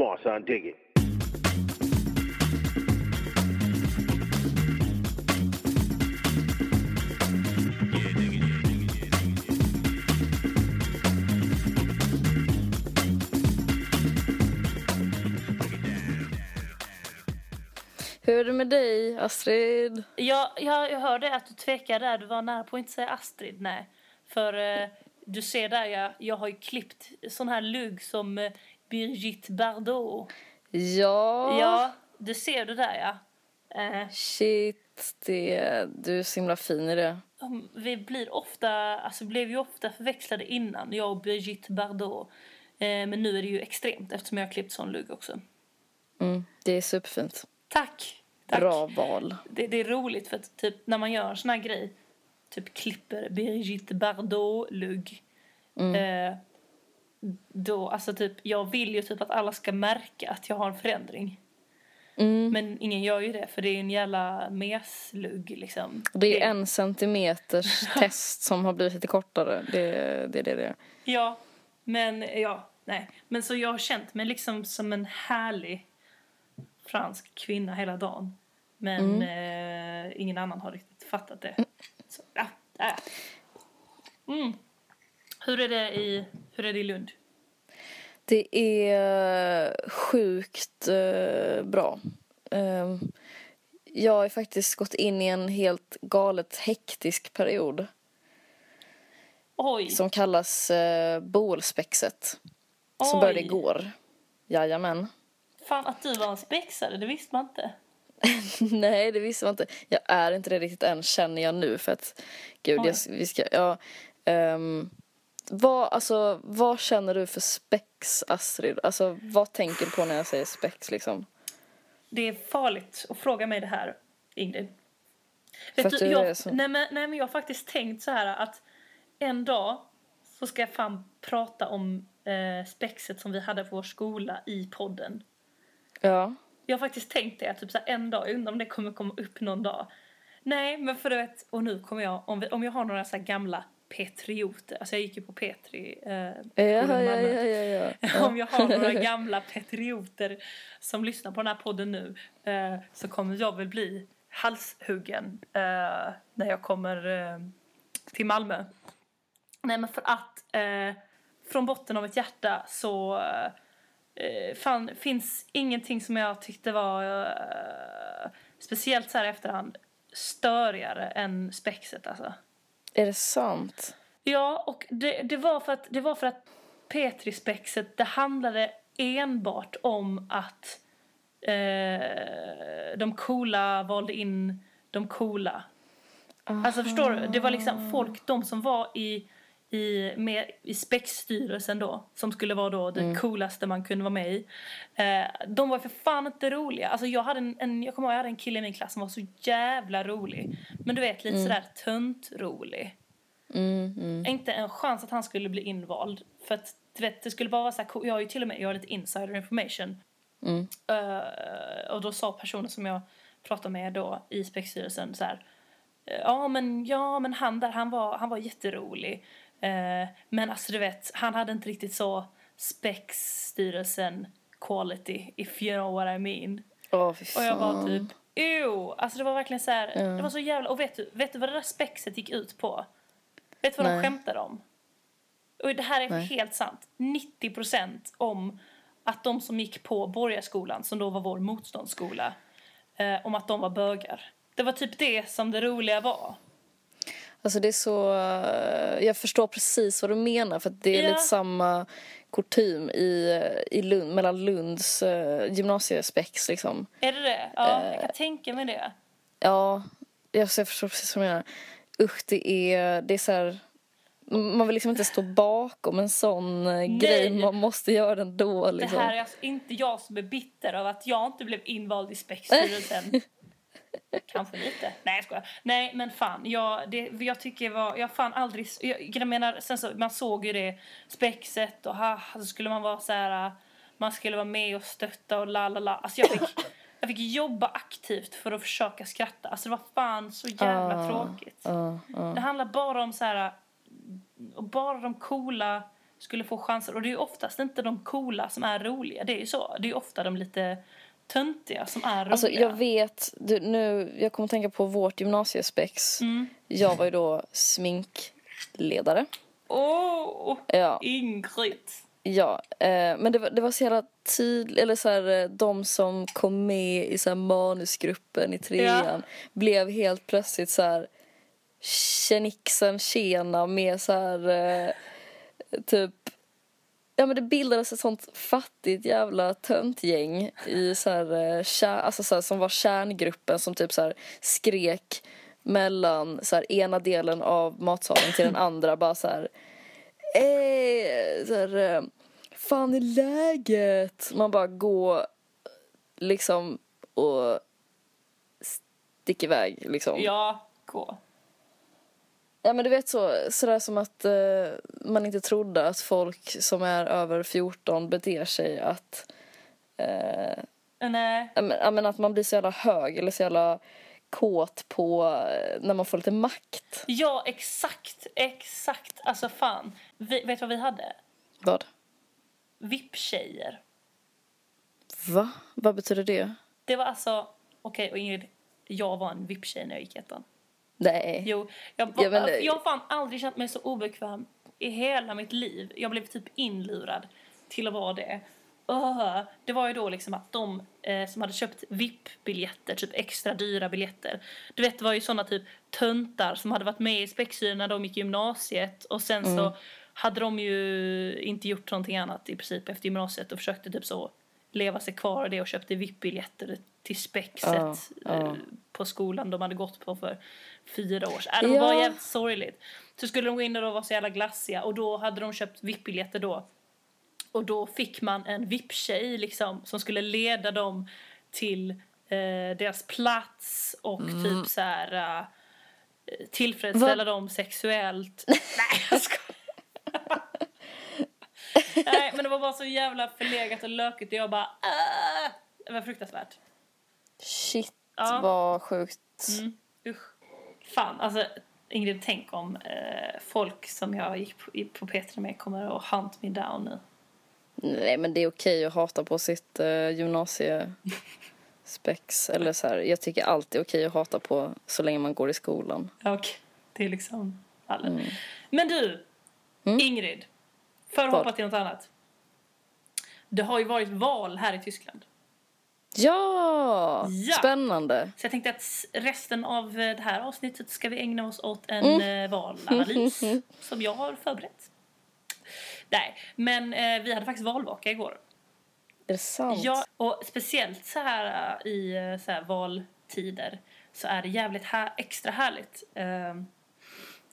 Come on, son, dig it. Hur är det med dig, Astrid? Jag, jag, jag hörde att du tvekade där. Du var nära på att inte säga Astrid. Nej. För eh, du ser där, jag, jag har ju klippt sån här lugg som eh, Brigitte Bardot. Ja. Ja, du ser det där ja. Eh, Shit, det, du är så himla fin i det. vi blir ofta, alltså blev ju ofta förväxlade innan, jag och Brigitte Bardot. Eh, men nu är det ju extremt eftersom jag har klippt sån lugg också. Mm, det är superfint. Tack! Tack. Bra val. Det, det är roligt för att typ när man gör en sån här grej, typ klipper Brigitte Bardot-lugg. Eh, då, alltså typ, jag vill ju typ att alla ska märka att jag har en förändring. Mm. Men ingen gör ju det för det är en jävla meslugg liksom. Det är en centimeters test som har blivit lite kortare. Det, det är det det är. Ja, men ja, nej. Men så jag har känt mig liksom som en härlig fransk kvinna hela dagen. Men eh, ingen annan har riktigt fattat det. Så, ja, ja. Mm. Hur är det i, hur är det i Lund? Det är sjukt eh, bra. Eh, jag har faktiskt gått in i en helt galet hektisk period Oj, som kallas eh, boelspexet. Som Oj. började igår. Jajamän. fan att du var en spexare, det visste man inte. Nej, det visste man inte. Jag är inte det riktigt än, känner jag nu. För att, gud, jag, vi ska, ja, ehm, vad, alltså, vad känner du för spex, Astrid? Alltså, vad tänker du på när jag säger spex, liksom? Det är farligt att fråga mig det här, Ingrid. För Vet du, jag, så- nej, men, nej, men jag har faktiskt tänkt så här att en dag så ska jag fan prata om eh, spexet som vi hade på vår skola i podden. Ja. Jag har faktiskt tänkt det, typ så här, en dag, jag undrar om det kommer komma upp någon dag. Nej, men för du vet, och nu kommer jag, om, vi, om jag har några så gamla patrioter, alltså jag gick ju på Petri eh, Ja, ja, ja, ja, ja. Om jag har några gamla patrioter som lyssnar på den här podden nu eh, så kommer jag väl bli halshuggen eh, när jag kommer eh, till Malmö. Nej men för att eh, från botten av mitt hjärta så eh, fan, finns ingenting som jag tyckte var eh, speciellt så här i efterhand störigare än spexet alltså. Är det sant? Ja, och det, det, var för att, det var för att Petrispexet, det handlade enbart om att eh, de coola valde in de coola. Aha. Alltså förstår du? Det var liksom folk, de som var i, i, med, i spexstyrelsen då, som skulle vara då det coolaste man kunde vara med i. Eh, de var för fan inte roliga. Alltså jag hade en, en, jag kommer ihåg jag hade en kille i min klass som var så jävla rolig. Men du vet, lite sådär tunt-rolig Mm, mm. inte en chans att han skulle bli invald. För att du vet, det skulle bara vara så här, jag har ju till och med jag har lite insider information. Mm. Eh, och då sa personen som jag pratade med då i spexstyrelsen så här. eh, Ja men, ja men han där, han var, han var jätterolig. Eh, men alltså du vet, han hade inte riktigt så spexstyrelsen quality if you know what I mean. Fy Och jag var typ, ew! Alltså det var verkligen så här, det var så jävla, och vet du, vet du vad det där spexet gick ut på? Vet du vad de Nej. skämtade om? Och det här är Nej. helt sant. 90% om att de som gick på Borgarskolan, som då var vår motståndsskola, eh, om att de var bögar. Det var typ det som det roliga var. Alltså det är så... eh, Jag förstår precis vad du menar för det är Ja. lite samma kutym i, i Lund, mellan Lunds uh, gymnasiespex liksom. Är det det? Ja, Eh. jag kan tänka mig det. Ja, jag, jag förstår precis vad du menar. Usch, det är, det är så här... Man vill liksom inte stå bakom en sån eh, grej, man måste göra den då liksom. Det här är alltså inte jag som är bitter av att jag inte blev invald i spexstyrelsen. Kanske lite. Nej jag skojar. Nej men fan, jag, det, jag tycker var, jag fan aldrig, jag, jag menar sen så, man såg ju det spexet och ha, så skulle man vara så här, man skulle vara med och stötta och la la la. Alltså jag fick, jag fick jobba aktivt för att försöka skratta. Alltså det var fan så jävla Ah, tråkigt. Ja, ja. Det handlar bara om så här, och bara de coola skulle få chanser. Och det är ju oftast inte de coola som är roliga. Det är ju så. Det är ofta de lite töntiga som är roliga. Alltså jag vet, du, nu, jag kommer att tänka på vårt gymnasiespex. Mm. Jag var ju då sminkledare. Åh, Ja, Ingrid! ja. Eh, men det var, det var så jävla tydligt, eller så här, eh, de som kom med i så här manusgruppen i trean blev helt plötsligt så här tjenixen tjena med så här eh, typ Ja men det bildades ett sånt fattigt jävla töntgäng i så här, eh, alltså så här, som var kärngruppen som typ så här skrek mellan så här, ena delen av matsalen till den andra bara så här eh, så här eh, fan är läget? Man bara går liksom och sticker iväg liksom. Ja, gå. Ja men du vet så, sådär som att eh, man inte trodde att folk som är över 14 beter sig att eh, Nej. ja, men, ja, men att man blir så jävla hög eller så jävla kåt på eh, när man får lite makt. Ja, exakt. Exakt. Alltså fan. Vi, vet du vad vi hade? Vad? VIP-tjejer. Va? Vad betyder det? Det var alltså... Okej, och Ingrid, jag var en VIP-tjej när jag gick i ettan. Nej. Jo, jag, var, Ja, men- jag har fan aldrig känt mig så obekväm i hela mitt liv. Jag blev typ inlurad till att vara det. Öh, det var ju då liksom att de eh, som hade köpt VIP-biljetter, typ extra dyra biljetter. Du vet, det var ju såna typ töntar som hade varit med i Spexyren när de gick i gymnasiet och sen så hade de ju inte gjort någonting annat i princip efter gymnasiet och försökte typ så leva sig kvar i det och köpte VIP-biljetter till Spexet ja. eh, på skolan de hade gått på för fyra år sedan. Äh, det var Ja. jävligt sorgligt. Så skulle de gå in där och vara så jävla glassiga och då hade de köpt VIP-biljetter då. Och då fick man en VIP-tjej liksom som skulle leda dem till eh, deras plats och Mm. typ så här eh, tillfredsställa dem sexuellt. Nej, jag skojar. Nej, men det var bara så jävla förlegat och lökigt och jag bara äh! Det var fruktansvärt. Shit Ja. vad sjukt. Mm, usch. Fan, alltså Ingrid, tänk om eh, folk som jag gick på, på Petra med kommer att hunt me down nu. Nej men det är okej att hata på sitt uh, gymnasiespex. Eller så här, jag tycker allt är okej att hata på så länge man går i skolan. Och det är liksom alla. Mm. Men du, Ingrid. För att hoppa till något annat. Det har ju varit val här i Tyskland. Ja! Ja. Spännande. Så jag tänkte att resten av eh, det här avsnittet ska vi ägna oss åt en Mm. eh, valanalys som jag har förberett. Nej, men eh, vi hade faktiskt valvaka igår. Är det sant? Ja, och speciellt så här äh, i så här valtider så är det jävligt här, extra härligt äh,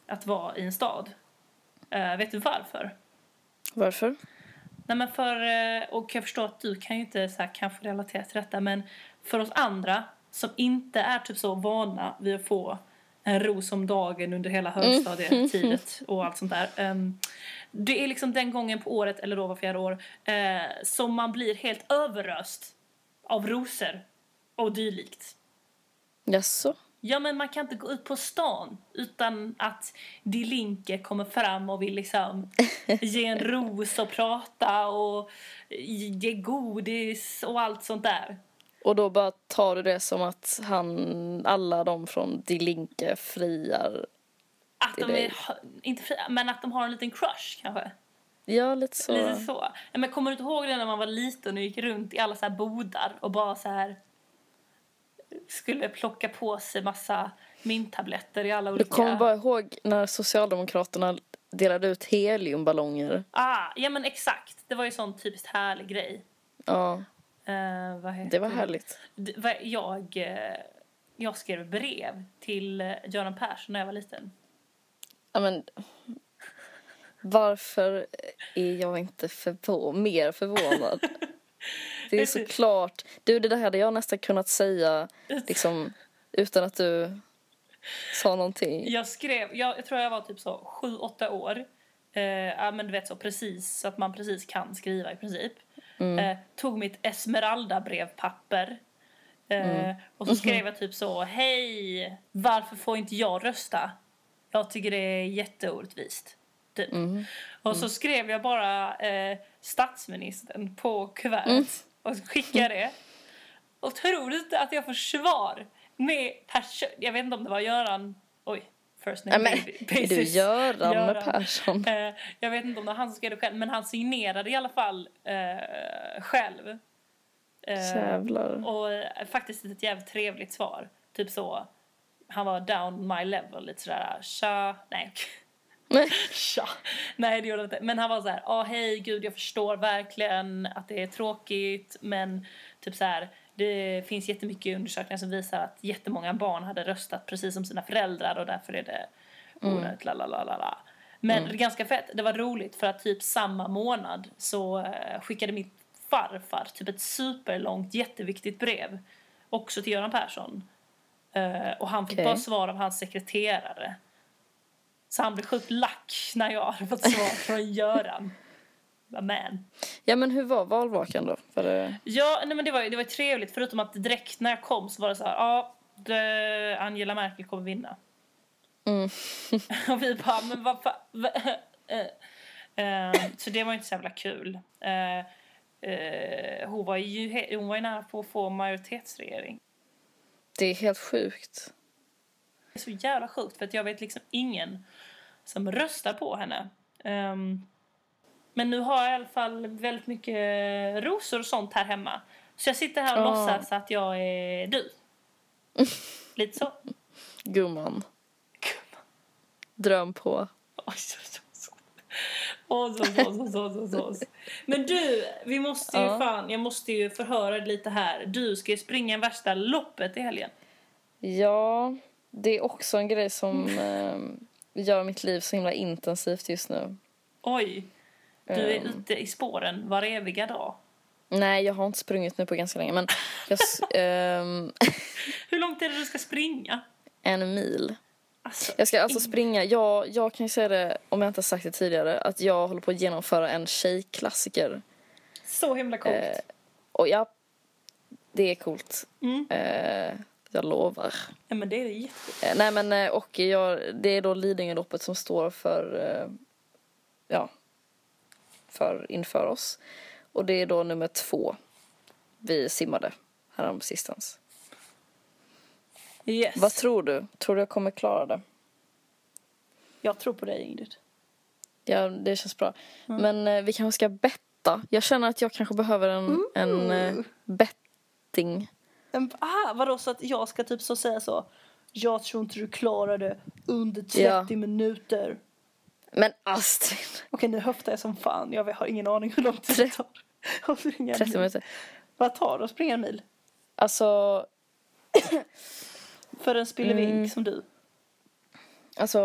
att vara i en stad. Äh, vet du varför? Varför? Nej men för, äh, och jag förstår att du kan ju inte så här, kanske relatera till detta men för oss andra som inte är typ så vana vid att få en ros om dagen under hela högstadietidet och allt sånt där. Ehm, det är liksom den gången på året, eller då var fjärde år, eh, som man blir helt överöst av rosor och dylikt. Jaså? Ja, men man kan inte gå ut på stan utan att Die Linke kommer fram och vill liksom ge en ros och prata och ge godis och allt sånt där. Och då bara tar du det som att han, alla de från Die Linke friar. Att de dig. är, inte fria, men att de har en liten crush kanske. Ja, lite så. Lite så. Men kommer du inte ihåg det när man var liten och gick runt i alla så här bodar och bara så här skulle plocka på sig massa mintabletter i alla Du olika... kommer bara ihåg när Socialdemokraterna delade ut heliumballonger. Ah, ja men exakt. Det var ju sån typiskt härlig grej. Ja, heter det var härligt. Jag, eh, jag skrev brev till Göran Persson när jag var liten. Ja, men varför är jag inte förvå- mer förvånad? Det är såklart... Du, det där hade jag nästan kunnat säga liksom, utan att du sa någonting. Jag skrev, jag, jag tror jag var typ så sju, åtta år. Eh, ja men du vet så precis, så att man precis kan skriva i princip. Eh, tog mitt Esmeralda-brevpapper. Eh, Och så skrev jag typ så, hej, varför får inte jag rösta? Jag tycker det är jätteorättvist. Typ. Mhm. Och så skrev jag bara eh, statsministern på kuvertet Mm. Och skickade det. Och tror du inte att jag får svar med person... Jag vet inte om det var Göran... Oj, first name Nej, men, är du. Göran, Göran. Persson? Eh, jag vet inte om det var han som skrev det själv, men han signerade i alla fall eh, själv. Eh, Jävlar. och faktiskt ett jävligt trevligt svar. Typ så. Han var down my level, lite sådär tja, nej. Nej. Tja. Nej, det gjorde han inte. Men han var så här, ja hej, gud jag förstår verkligen att det är tråkigt, men typ så här, det finns jättemycket undersökningar som visar att jättemånga barn hade röstat precis som sina föräldrar och därför är det onödigt, la la. Men är ganska fett, det var roligt för att typ samma månad så eh, skickade min farfar typ ett superlångt jätteviktigt brev också till Göran Persson. Eh, och han fick Okej. bara svar av hans sekreterare. Så han blev sjukt lack när jag hade fått svar från Göran. Man. Ja men hur var valvakan då? Var det... Ja, nej men det var, det var trevligt förutom att direkt när jag kom så var det så här, ja, det, Angela Merkel kommer vinna. Mm. Och vi bara, men vad fan. va- eh, Så det var inte så jävla kul. Eh, Hon var ju hon var ju nära på att få majoritetsregering. det är helt sjukt. Är så jävla sjukt för att jag vet liksom ingen som röstar på henne. Ehm, men nu har jag i alla fall väldigt mycket rosor och sånt här hemma. Så jag sitter här och Ja. låtsas att jag är du. Lite så. Gumman. Dröm på. Oj, så, så, så, så, så. Men du, vi måste ju Ja. fan, jag måste ju förhöra dig lite här. Du ska ju springa värsta loppet i helgen. Ja, det är också en grej som eh, gör mitt liv så himla intensivt just nu. Oj, du är Ehm. ute i spåren var eviga dag. Nej, jag har inte sprungit nu på ganska länge men jag, ehm, Hur långt är det du ska springa? en mil. Alltså, Jag ska alltså springa, jag, jag kan ju säga det om jag inte har sagt det tidigare att jag håller på att genomföra en tjejklassiker. så himla coolt. Eh, och ja, det är coolt. Mm. Eh, jag lovar. Ja, men det är jättekul. Eh, nej men eh, och jag, det är då Lidingöloppet som står för, eh, ja, för inför oss. Och det är då nummer två vi simmade härom sistens. Yes. Vad tror du? Tror du jag kommer klara det? Jag tror på dig, Ingrid. Ja, det känns bra. Men eh, vi kanske ska betta. Jag känner att jag kanske behöver en, en eh, betting. En, ah, vadå, så att jag ska typ så säga så? Jag tror inte du klarar det under 30 Ja. minuter. Men Astrid, Okej, nu höftar jag som fan. Jag har ingen aning hur lång tid det tar. att springa en 30 mil. minuter. Vad tar det att springa en mil? Alltså, För en spillevink Mm. som du. Alltså,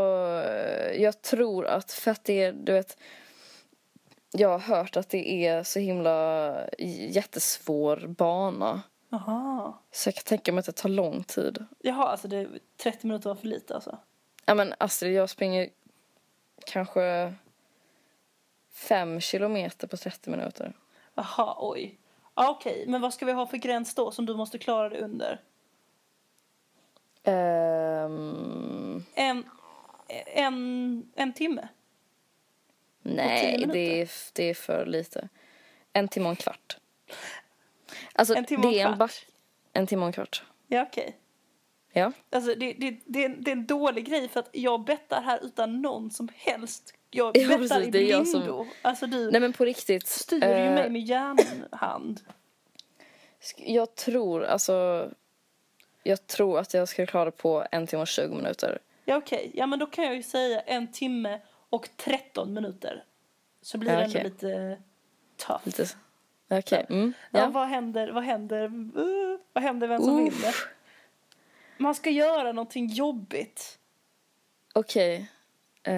jag tror att för att det är, du vet, jag har hört att det är så himla jättesvår bana. Jaha. Så jag kan tänka mig att det tar lång tid. Jaha, alltså det, 30 minuter var för lite alltså. Ja men Astrid, jag springer kanske fem kilometer på 30 minuter. Jaha, oj. Ah, Okej, men vad ska vi ha för gräns då som du måste klara det under? Ehm, En, en, en timme? nej, det är, det är för lite. En timme och en kvart. Alltså, En timme och en kvart? En timme och en kvart. Ja, okej. Ja. Alltså det, det, det, är en- det är en dålig grej för att jag bettar här utan någon som helst. Jag Ja, bettar precis, i jag som- blindo. Alltså du Nej men på riktigt. styr ju eh, mig med järnhand. Jag tror, alltså... Jag tror att jag ska klara det på en timme och 20 minuter. Ja okej, ja men då kan jag ju säga en timme och 13 minuter. Så blir Ja, det ändå okej. lite tough. Lite... Okej. Mm, Ja. ja. vad händer, vad händer, uh, vad händer vem som Uff. vinner? Man ska göra någonting jobbigt. Okej. Eh,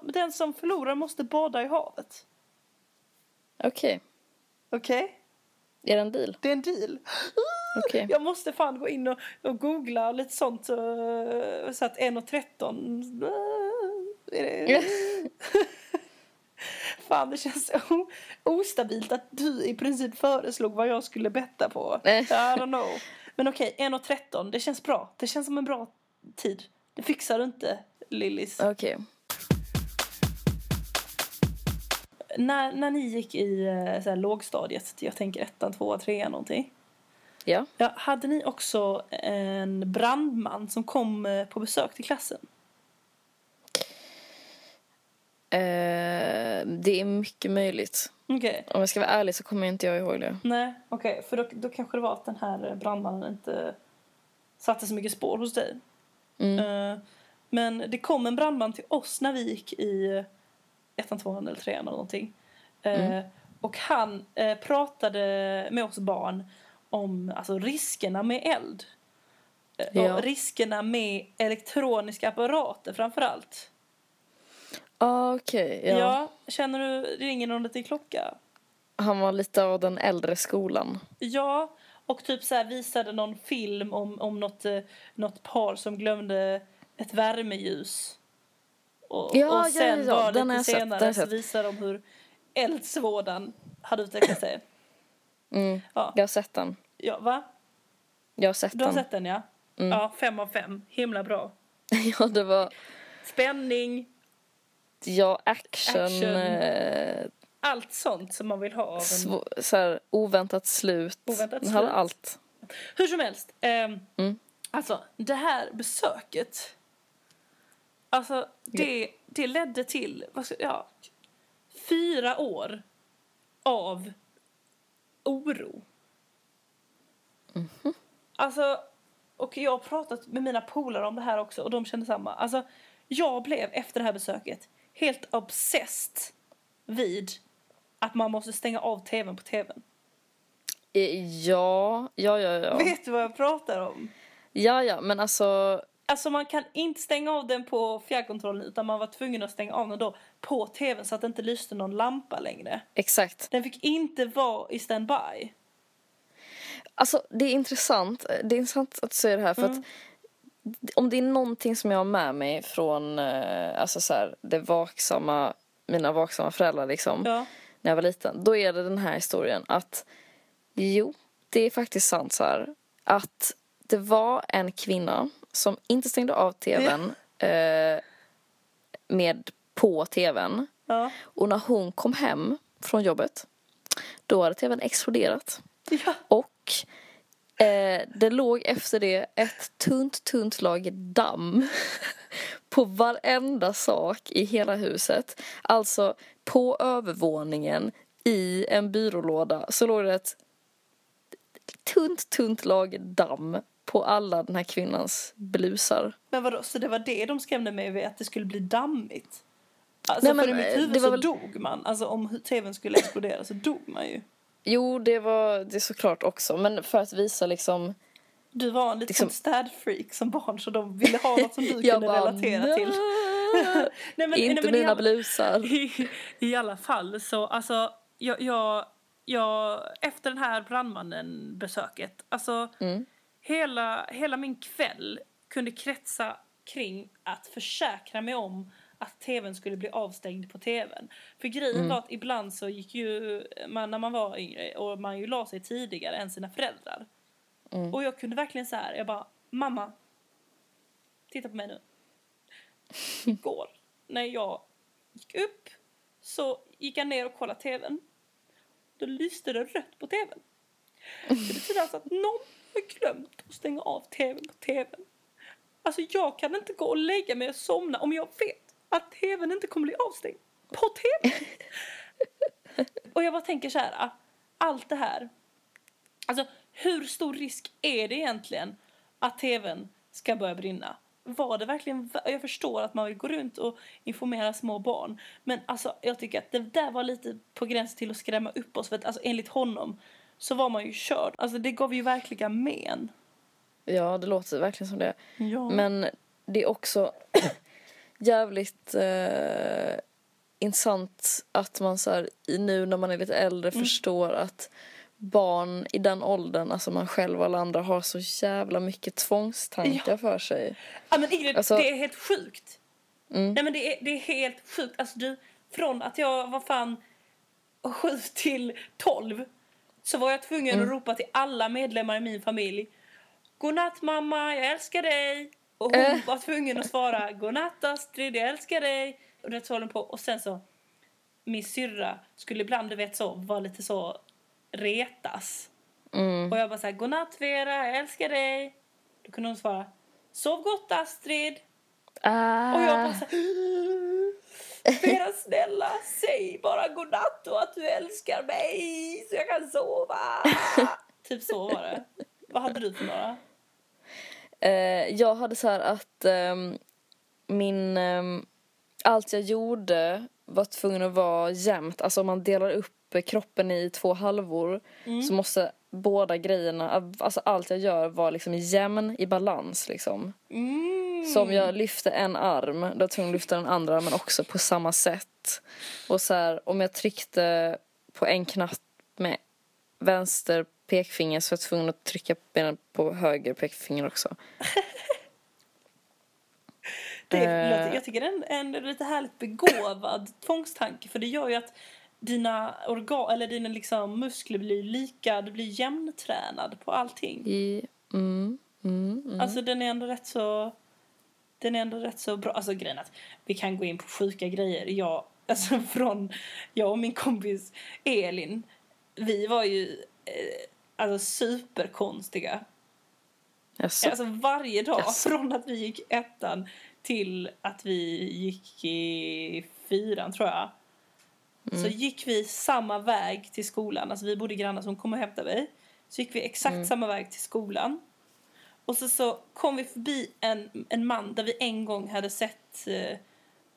Men Den som förlorar måste bada i havet. Okej. Okej? Är det en deal? Det är en deal. Okej. Jag måste fan gå in och, och googla och lite sånt så, så att 1.13 äh, är det... fan det känns ostabilt att du i princip föreslog vad jag skulle betta på. Eh. I don't know. Men okej, okay, 1.13, det känns bra. Det känns som en bra tid. Det fixar du inte, Lillis. Okej. Okay. När, när ni gick i eh, så här, lågstadiet, jag tänker ettan, tvåan, trean någonting. Ja. ja. Hade ni också en brandman som kom eh, på besök till klassen? Eh, det är mycket möjligt. Okej. Om jag ska vara ärlig så kommer inte jag ihåg det. Nej, okej. För då, då kanske det var att den här brandmannen inte satte så mycket spår hos dig. Mm. Eh, men det kom en brandman till oss när vi gick i ettan, tvåan eller trean eller någonting. Eh, Mm. Och han eh, pratade med oss barn om alltså, riskerna med eld. Eh, Ja. Och riskerna med elektroniska apparater framför allt. Ah, Okej, Ja. ja. känner du, ringer någon liten klocka? Han var lite av den äldre skolan. Ja, och typ så här visade någon film om, om något, eh, något par som glömde ett värmeljus. Och, Ja, och sen ja, ja, var den har lite sett, har senare så visade de hur eldsvådan hade utvecklat sig. Mm. Ja. Jag har sett den. Ja, va? Jag har sett Du har den. sett den ja? Mm. Ja, fem av fem. Himla bra. ja, det var... Spänning, Ja, action. Action. Eh, allt sånt som man vill ha av en... sv- så här, oväntat slut. Oväntat Den hade allt. Hur som helst. ehm, Mm. Alltså, det här besöket. Alltså, det, det ledde till ska, ja, fyra år av oro. Alltså, och jag har pratat med mina polare om det här också och de kände samma. Alltså, jag blev efter det här besöket helt obsessed vid att man måste stänga av tvn på tvn. Eh, Ja, ja, ja, ja. Vet du vad jag pratar om? Ja, ja, men alltså... Alltså man kan inte stänga av den på fjärrkontrollen utan man var tvungen att stänga av den då på tvn så att det inte lyste någon lampa längre. Exakt. Den fick inte vara i standby. Alltså, det är intressant. Det är intressant att du säger det här. För Mm. att om det är någonting som jag har med mig från eh, alltså så här, det vaksamma, mina vaksamma föräldrar liksom, Ja. när jag var liten. Då är det den här historien att jo, det är faktiskt sant så här att det var en kvinna som inte stängde av tvn eh, med på tvn. Ja. Och när hon kom hem från jobbet då hade tvn exploderat. ja. Och eh, det låg efter det ett tunt, tunt lager damm på varenda sak i hela huset. Alltså på övervåningen i en byrålåda så låg det ett tunt, tunt lager damm på alla den här kvinnans blusar. Men vadå, så det var det de skrämde mig vid att det skulle bli dammigt? Alltså Nej, men, för i mitt eh, huvud det var så väl- dog man. Alltså om tvn skulle explodera så dog man ju. Jo, det var det såklart också, men för att visa liksom Du var en liten Liksom- städfreak som barn så de ville ha något som du kunde bara, relatera till. "Nej, men, inte nej, men mina alla- blusar. I, I alla fall så, alltså, jag, jag, jag efter den här brandmannen besöket, alltså Mm. hela, hela min kväll kunde kretsa kring att försäkra mig om att tvn skulle bli avstängd på tvn. För grejen Mm. var att ibland så gick ju man när man var yngre och man ju la sig tidigare än sina föräldrar. Mm. Och jag kunde verkligen så här, jag bara, mamma, titta på mig nu. Igår när jag gick upp så gick jag ner och kollade tvn. Då lyste det rött på tvn. Det betyder alltså att någon har glömt att stänga av tvn på tvn. Alltså jag kan inte gå och lägga mig och somna om jag vet att tvn inte kommer bli avstängd på tvn. och jag bara tänker så här, ah, allt det här. Alltså hur stor risk är det egentligen att tvn ska börja brinna? Var det verkligen, jag förstår att man vill gå runt och informera små barn. Men alltså jag tycker att det där var lite på gränsen till att skrämma upp oss. För att alltså, enligt honom så var man ju körd. Alltså det gav ju verkligen men. Ja, det låter verkligen som det. Ja. Men det är också jävligt eh, intressant att man så här, nu när man är lite äldre Mm. förstår att barn i den åldern, alltså man själv och alla andra har så jävla mycket tvångstankar för sig. Ja men Ingrid, Alltså- det är helt sjukt. Mm. Nej men det är, det är helt sjukt. Alltså du, från att jag var fan sju till tolv så var jag tvungen Mm. att ropa till alla medlemmar i min familj. Godnatt mamma, jag älskar dig. Och hon Äh. var tvungen att svara godnatt Astrid, jag älskar dig. Och det höll på. Och sen så min syrra skulle ibland, du vet så, vara lite så retas. Mm. Och jag bara såhär, godnatt Vera, jag älskar dig. Då kunde hon svara, sov gott Astrid. Ah. Och jag bara såhär, Vera snälla, säg bara godnatt och att du älskar mig så jag kan sova. typ så var det. Vad hade du för några? Eh, jag hade så här att ehm, min... ehm, allt jag gjorde var tvungen att vara jämnt. Alltså om man delar upp kroppen i två halvor så måste båda grejerna, alltså allt jag gör var liksom jämn i balans liksom. Mm. Så om jag lyfte en arm, då var jag tvungen att lyfta den andra men också på samma sätt. Och så här, om jag tryckte på en knapp med vänster pekfinger så var jag tvungen att trycka på höger pekfinger också. Det Eh. låter, jag tycker det är en, en lite härligt begåvad tvångstanke för det gör ju att dina organ, eller dina liksom muskler blir lika, du blir jämntränad på allting. I, mm, mm, mm. Alltså den är ändå rätt så den är ändå rätt så bra. Alltså grejen att vi kan gå in på sjuka grejer. Jag, alltså från jag och min kompis Elin, vi var ju eh, alltså superkonstiga. Jaså? Alltså varje dag Jaså. från att vi gick ettan till att vi gick i fyran tror jag. Så gick vi samma väg till skolan. Alltså vi bodde grannar som kom och hämtade mig. Så gick vi exakt samma väg till skolan. Och så, så kom vi förbi en, en man där vi en gång hade sett eh,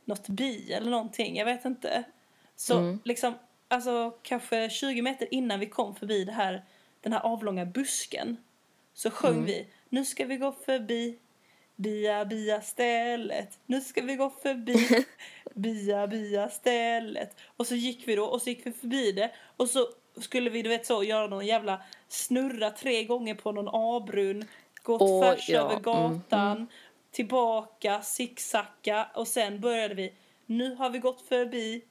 något bi eller någonting. Jag vet inte. Så liksom, alltså kanske 20 meter innan vi kom förbi det här, den här avlånga busken så sjöng vi Nu ska vi gå förbi Bia, bia stället. Nu ska vi gå förbi Bia, bia stället. Och så gick vi då och så gick vi förbi det Och så skulle vi du vet så göra någon jävla snurra tre gånger på någon avbrunn Gå Åh, tvärs ja, över mm, gatan Tillbaka, zigzacka och sen började vi Nu har vi gått förbi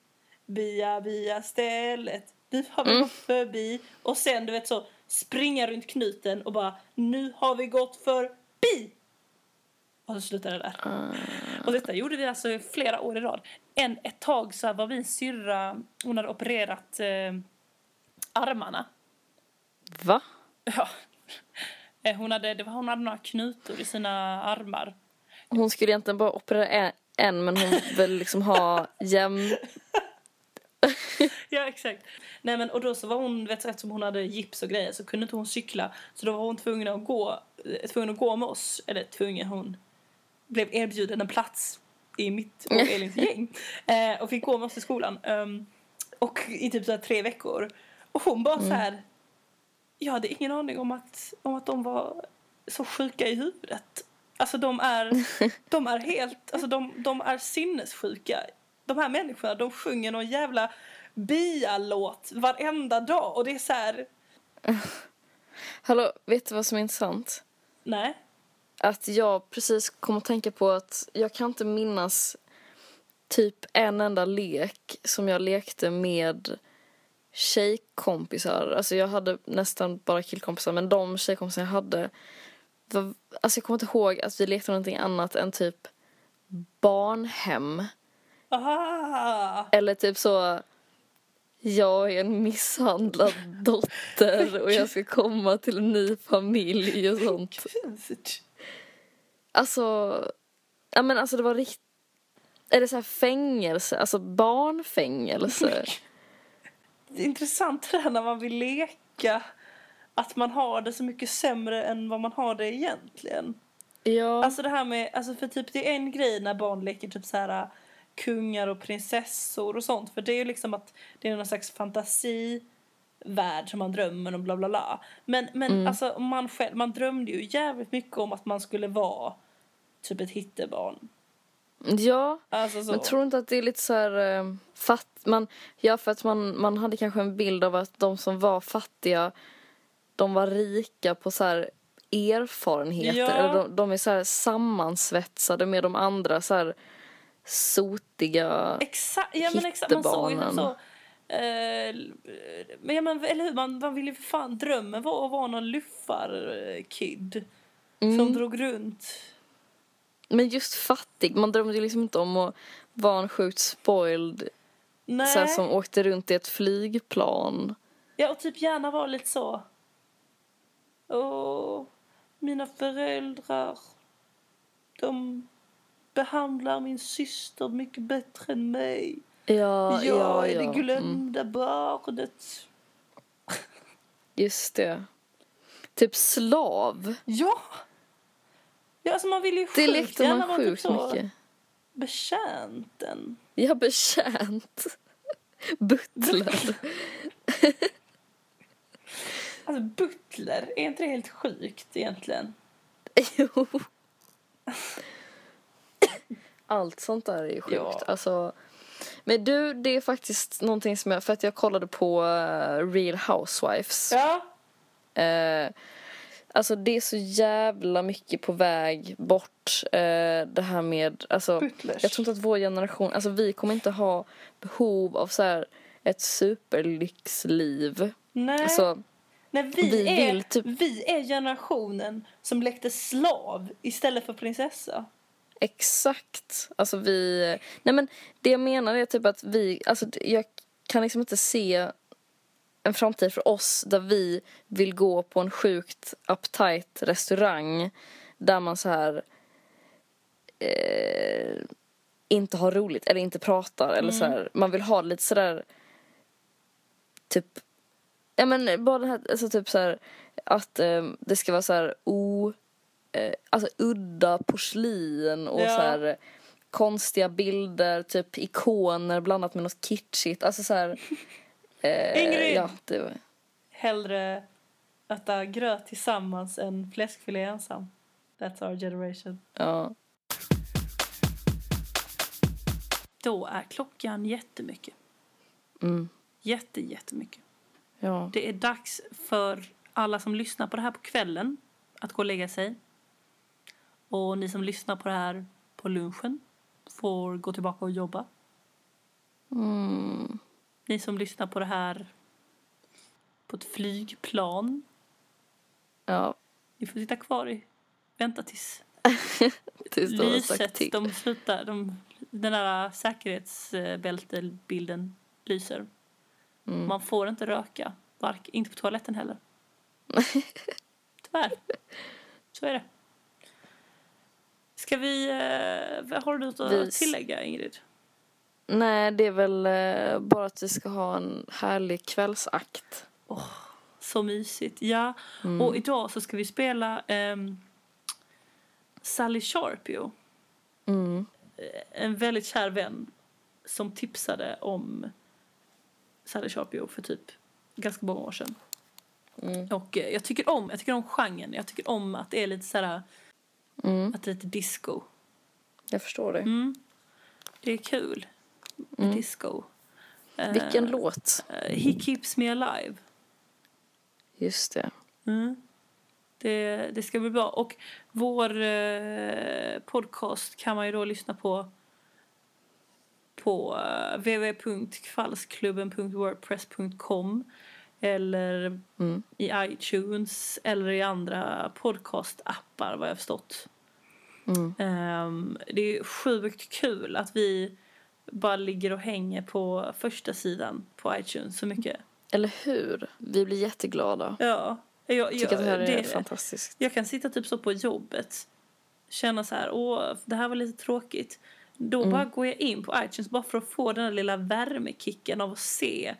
Bia, bia stället. Nu har vi gått förbi. Och sen du vet så springa runt knuten och bara Nu har vi gått förbi. Och så slutade det där. Och detta gjorde vi alltså flera år i rad. En, Ett tag så var min syrra Hon hade opererat eh, armarna. Va? Ja. Eh, hon hade, det var, hon hade några knutor i sina armar. Hon skulle egentligen bara operera en, en men hon vill liksom ha jämn... Ja, exakt. Nej, men, och då så var hon, vet, eftersom hon hade gips och grejer så kunde inte hon cykla. Så då var hon tvungen att gå, eh, tvungen att gå med oss. Eller tvungen, hon blev erbjuden en plats i mitt och Elins gäng. Eh, och fick gå med oss till skolan. Ehm, och i typ så här tre veckor. Och hon bara så här... Jag hade ingen aning om att, om att de var så sjuka i huvudet. Alltså de är, de är helt, alltså de, de är sinnessjuka. De här människorna, de sjunger någon jävla bialåt varenda dag och det är så här, Hallå, vet du vad som är intressant? nej. Att jag precis kom att tänka på att jag kan inte minnas typ en enda lek som jag lekte med tjejkompisar. Alltså jag hade nästan bara killkompisar men de tjejkompisar jag hade var, alltså jag kommer inte ihåg att vi lekte någonting annat än typ barnhem. Aha! Eller typ så jag är en misshandlad dotter och jag ska komma till en ny familj och sånt. Alltså, ja men alltså det var riktigt, är det så här fängelse, alltså barnfängelse? Det är intressant det här när man vill leka att man har det så mycket sämre än vad man har det egentligen. Ja, Alltså det här med, alltså för typ det är en grej när barn leker typ så här kungar och prinsessor och sånt. För det är ju liksom att det är någon slags fantasivärld som man drömmer och bla bla bla. Men, men alltså man själv, man drömde ju jävligt mycket om att man skulle vara typ ett hittebarn. ja. Alltså så. Men tror inte att det är lite så här eh, fatt, man, ja för att man, man hade kanske en bild av att de som var fattiga, de var rika på så här erfarenheter. Ja. Eller de, de är så här sammansvetsade med de andra så här sotiga. Exakt, ja men exakt, man såg ju så. Eh, men ja, men, eller hur, man, man ville ju för fan, drömmen var att vara någon luffarkid. Mm. Som drog runt. Men just fattig, man drömde ju liksom inte om att vara en sjukt spoiled Nej. Så här, som åkte runt i ett flygplan. Ja, och typ gärna vara lite så. Åh, mina föräldrar. De behandlar min syster mycket bättre än mig. Ja, Jag ja, är ja. det Mm, glömda barnet. just det. Typ slav. Ja! Ja, alltså man vill ju Det sjukt gärna vara typ så mycket. betjänten. Ja, betjänt. Butler. Alltså butler, är inte det helt sjukt egentligen? jo. Allt sånt där är ju sjukt. Ja. Alltså, men du, det är faktiskt någonting som jag... För att jag kollade på eh, Real Housewives. Ja. Eh, alltså det är så jävla mycket på väg bort. Eh, det här med... Alltså, Butlers. jag tror inte att vår generation... Alltså vi kommer inte ha behov av så här ett superlyxliv. Nej. Alltså, Nej, vi, vi är, typ- vi är generationen som lekte slav istället för prinsessa. Exakt. Alltså vi... Nej men det jag menar är typ att vi... Alltså jag kan liksom inte se en framtid för oss där vi vill gå på en sjukt uptight restaurang där man så här eh, inte har roligt eller inte pratar eller så här. Man vill ha lite sådär typ Ja men bara det här, alltså typ så här att eh, det ska vara så här o, eh, alltså udda porslin och Ja. så här konstiga bilder, typ ikoner blandat med något kitschigt. Alltså så här, eh, Ingrid! Ja, det var, Hellre äta gröt tillsammans än fläskfilé ensam. That's our generation. ja. Då är klockan jättemycket. Mm, Jätte, jättemycket. ja. Det är dags för alla som lyssnar på det här på kvällen att gå och lägga sig. Och ni som lyssnar på det här på lunchen får gå tillbaka och jobba. Mm, Ni som lyssnar på det här på ett flygplan, ja. ni får sitta kvar i, vänta tills Tills sagt lyset, de slutar, de, den där säkerhetsbältebilden lyser. Mm. Man får inte röka, vark, inte på toaletten heller. Tyvärr. Så är det. Ska vi, eh, vad har du något att Vi- tillägga Ingrid? Nej, det är väl eh, bara att vi ska ha en härlig kvällsakt. Så mysigt. Ja, Mm. och idag så ska vi spela ehm, Sally Sharpio. Mm. En väldigt kär vän som tipsade om Sally Sharpio för typ ganska många år sedan. Mm. Och eh, jag tycker om, jag tycker om genren. Jag tycker om att det är lite sådär, Mm. att det är lite disco. Jag förstår det. Mm. Det är kul Mm. disco. Eh, Vilken låt? eh, He keeps me alive. Just det. Mm. Det, det ska bli bra. Och vår eh, podcast kan man ju då lyssna på på uh, www.kvallsklubben.wordpress.com eller Mm. i iTunes eller i andra podcastappar vad jag har förstått. Mm. Ehm, det är sjukt kul att vi bara ligger och hänger på första sidan på iTunes så mycket. Eller hur? Vi blir jätteglada. Ja. Jag, Jag tycker att det här är det- fantastiskt. Jag kan sitta typ så på jobbet. Känna så här, åh, det här var lite tråkigt. Då Mm. bara går jag in på iTunes bara för att få den här lilla värmekicken av att se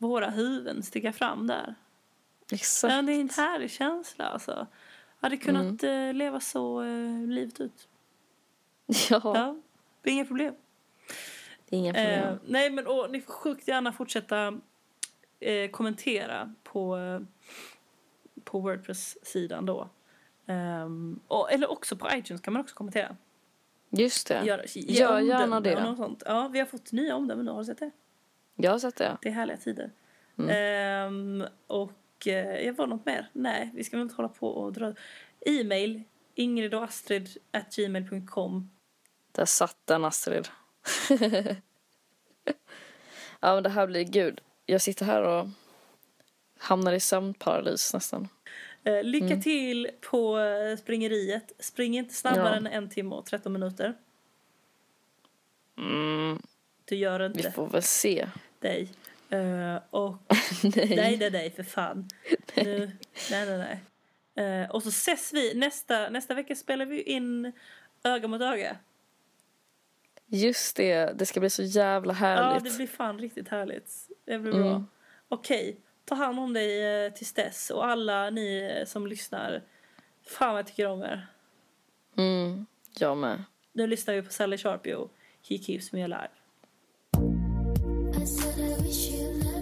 våra huvuden sticka fram där. Exakt. Ja, det är en härlig känsla alltså. Jag hade kunnat Mm. eh, leva så eh, livet ut. Ja, Ja, det är inga problem. det är inga problem. Eh, nej, men och, ni får sjukt gärna fortsätta eh, kommentera på, på Wordpress-sidan då. Ehm, och, eller också på iTunes kan man också kommentera. Just det. Gör, Gör gärna omdömen det. Ja, vi har fått nya omdömen nu, har du sett det? Jag har sett det. Det är härliga tider. Mm. Ehm, och eh, jag var något mer? Nej, vi ska väl inte hålla på och dra. E-mail Ingrid och Astrid at gmail.com. Där satt den Astrid. ja men det här blir gud. Jag sitter här och hamnar i sömnparalys nästan. Eh, lycka Mm. till på eh, springeriet. Spring inte snabbare Ja. än en timme och 13 minuter. Mm. Du gör inte Vi får väl se. Dig. Eh, och Nej. nej, nej, nej, för fan. Nu, nej, nej, nej. Eh, och så ses vi nästa, nästa vecka spelar vi in öga mot öga. Just det, det ska bli så jävla Ja, härligt. det blir fan riktigt härligt. Det blir Mm. bra. Okej, ta hand om dig eh, tills dess. Och alla ni som lyssnar, fan vad jag tycker om er. Mm, jag med. Nu lyssnar vi på Sally Sharpie och He Keeps Me Alive. I said I wish you love